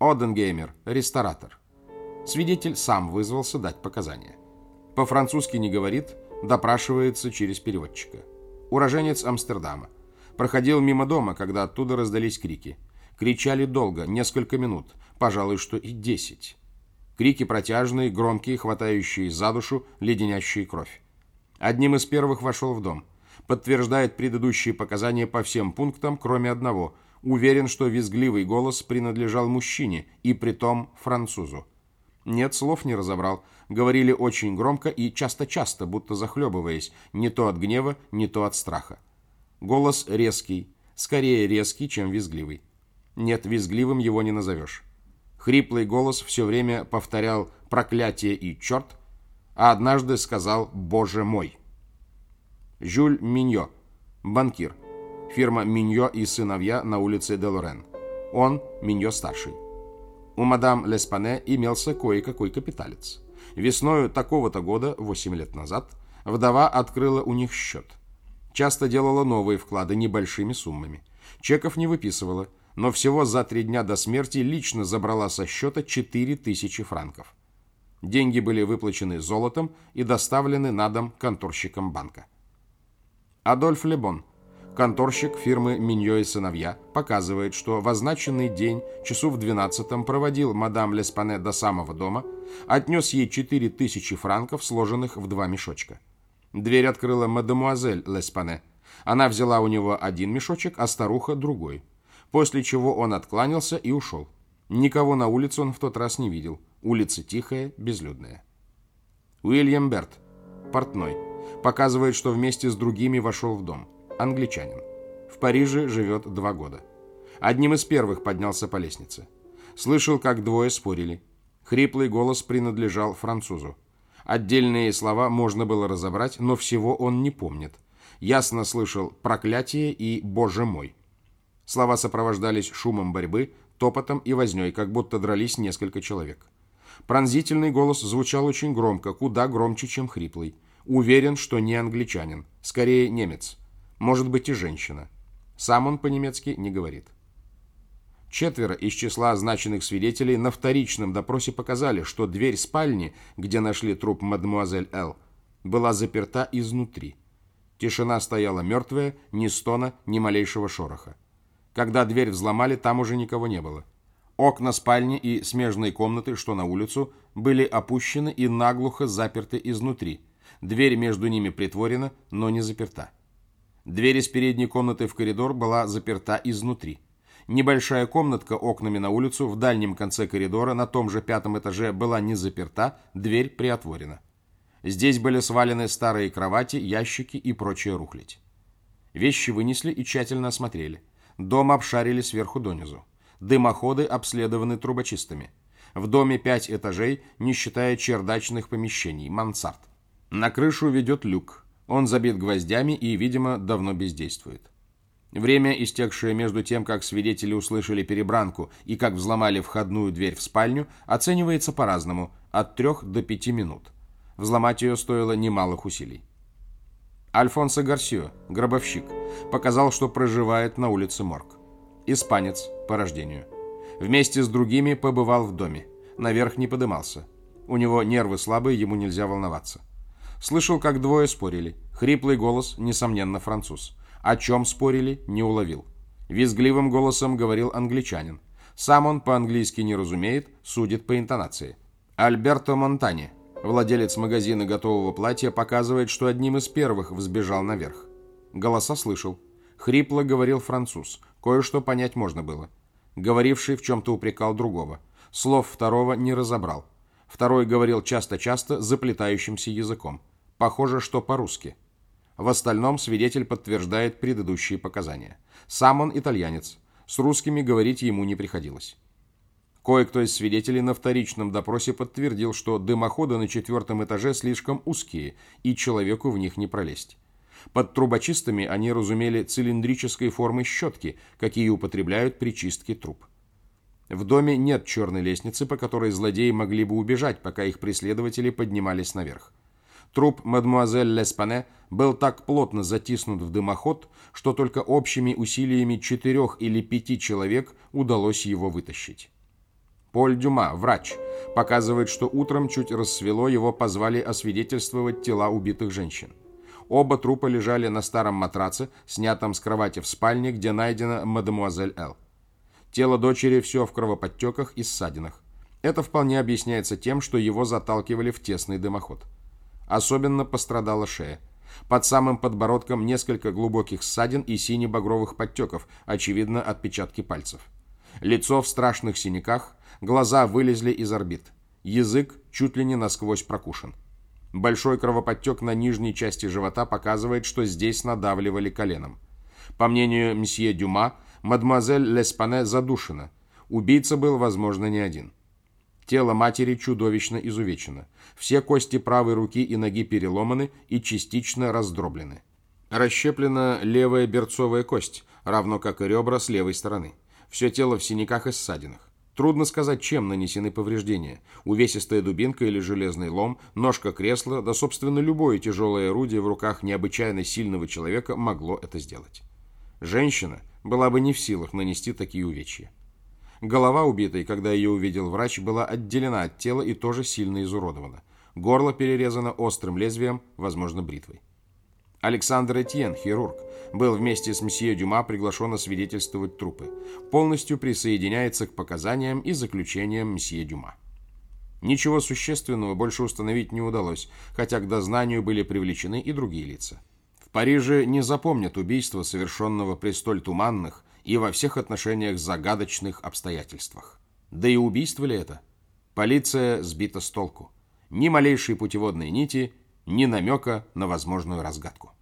Оденгеймер, ресторатор. Свидетель сам вызвался дать показания. По-французски не говорит, допрашивается через переводчика. Уроженец Амстердама. Проходил мимо дома, когда оттуда раздались крики. Кричали долго, несколько минут, пожалуй, что и десять. Крики протяжные, громкие, хватающие за душу, леденящие кровь. Одним из первых вошел в дом. Подтверждает предыдущие показания по всем пунктам, кроме одного. Уверен, что визгливый голос принадлежал мужчине, и притом французу. Нет, слов не разобрал. Говорили очень громко и часто-часто, будто захлебываясь, не то от гнева, не то от страха. Голос резкий, скорее резкий, чем визгливый. Нет, визгливым его не назовешь. Хриплый голос все время повторял «проклятие» и «черт», а однажды сказал «Боже мой». Жюль Миньо, банкир, фирма Миньо и сыновья на улице Делорен. Он Миньо старший. У мадам Леспане имелся кое-какой капиталец. Весною такого-то года, 8 лет назад, вдова открыла у них счет. Часто делала новые вклады небольшими суммами. Чеков не выписывала, но всего за три дня до смерти лично забрала со счета 4000 франков. Деньги были выплачены золотом и доставлены на дом конторщикам банка. Адольф Лебон, конторщик фирмы Миньо и сыновья, показывает, что в означенный день, часу в 12 проводил мадам Леспане до самого дома, отнес ей 4000 франков, сложенных в два мешочка. Дверь открыла мадемуазель Леспане. Она взяла у него один мешочек, а старуха другой. После чего он откланялся и ушел. Никого на улице он в тот раз не видел. Улица тихая, безлюдная. Уильям Берт, портной, показывает, что вместе с другими вошел в дом. Англичанин. В Париже живет два года. Одним из первых поднялся по лестнице. Слышал, как двое спорили. Хриплый голос принадлежал французу. Отдельные слова можно было разобрать, но всего он не помнит. Ясно слышал «проклятие» и «боже мой». Слова сопровождались шумом борьбы, топотом и вознёй, как будто дрались несколько человек. Пронзительный голос звучал очень громко, куда громче, чем хриплый. Уверен, что не англичанин, скорее немец. Может быть и женщина. Сам он по-немецки не говорит. Четверо из числа означенных свидетелей на вторичном допросе показали, что дверь спальни, где нашли труп мадемуазель Л, была заперта изнутри. Тишина стояла мертвая, ни стона, ни малейшего шороха. Когда дверь взломали, там уже никого не было. Окна спальни и смежной комнаты, что на улицу, были опущены и наглухо заперты изнутри. Дверь между ними притворена, но не заперта. Дверь из передней комнаты в коридор была заперта изнутри. Небольшая комнатка окнами на улицу в дальнем конце коридора на том же пятом этаже была не заперта, дверь приотворена. Здесь были свалены старые кровати, ящики и прочая рухлядь. Вещи вынесли и тщательно осмотрели. Дом обшарили сверху донизу. Дымоходы обследованы трубочистами. В доме пять этажей, не считая чердачных помещений, мансард. На крышу ведет люк. Он забит гвоздями и, видимо, давно бездействует. Время, истекшее между тем, как свидетели услышали перебранку и как взломали входную дверь в спальню, оценивается по-разному, от трех до пяти минут. Взломать ее стоило немалых усилий. Альфонсо Гарсио, гробовщик, показал, что проживает на улице Морг. Испанец по рождению. Вместе с другими побывал в доме. Наверх не подымался. У него нервы слабые, ему нельзя волноваться. Слышал, как двое спорили. Хриплый голос, несомненно, француз. О чем спорили, не уловил. Визгливым голосом говорил англичанин. Сам он по-английски не разумеет, судит по интонации. Альберто Монтани, Владелец магазина готового платья показывает, что одним из первых взбежал наверх. Голоса слышал. Хрипло говорил француз. Кое-что понять можно было. Говоривший в чем-то упрекал другого. Слов второго не разобрал. Второй говорил часто-часто заплетающимся языком. Похоже, что по-русски. В остальном свидетель подтверждает предыдущие показания. Сам он итальянец. С русскими говорить ему не приходилось. Кое-кто из свидетелей на вторичном допросе подтвердил, что дымоходы на четвертом этаже слишком узкие, и человеку в них не пролезть. Под трубочистами они разумели цилиндрической формы щетки, какие употребляют при чистке труб. В доме нет черной лестницы, по которой злодеи могли бы убежать, пока их преследователи поднимались наверх. Труп мадмуазель Леспане был так плотно затиснут в дымоход, что только общими усилиями четырех или пяти человек удалось его вытащить. Поль Дюма, врач, показывает, что утром чуть рассвело, его позвали освидетельствовать тела убитых женщин. Оба трупа лежали на старом матраце, снятом с кровати в спальне, где найдена мадемуазель Л. Тело дочери все в кровоподтеках и ссадинах. Это вполне объясняется тем, что его заталкивали в тесный дымоход. Особенно пострадала шея. Под самым подбородком несколько глубоких ссадин и сине-багровых подтеков, очевидно, отпечатки пальцев. Лицо в страшных синяках, глаза вылезли из орбит. Язык чуть ли не насквозь прокушен. Большой кровоподтек на нижней части живота показывает, что здесь надавливали коленом. По мнению мсье Дюма, мадемуазель Леспане задушена. Убийца был, возможно, не один. Тело матери чудовищно изувечено. Все кости правой руки и ноги переломаны и частично раздроблены. Расщеплена левая берцовая кость, равно как и ребра с левой стороны. Все тело в синяках и ссадинах. Трудно сказать, чем нанесены повреждения. Увесистая дубинка или железный лом, ножка кресла, да, собственно, любое тяжелое орудие в руках необычайно сильного человека могло это сделать. Женщина была бы не в силах нанести такие увечья. Голова убитой, когда ее увидел врач, была отделена от тела и тоже сильно изуродована. Горло перерезано острым лезвием, возможно, бритвой. Александр Этьен, хирург, был вместе с месье Дюма приглашен освидетельствовать трупы. Полностью присоединяется к показаниям и заключениям месье Дюма. Ничего существенного больше установить не удалось, хотя к дознанию были привлечены и другие лица. В Париже не запомнят убийства, совершенного при столь туманных, и во всех отношениях загадочных обстоятельствах. Да и убийство ли это? Полиция сбита с толку. Ни малейшей путеводной нити, ни намека на возможную разгадку.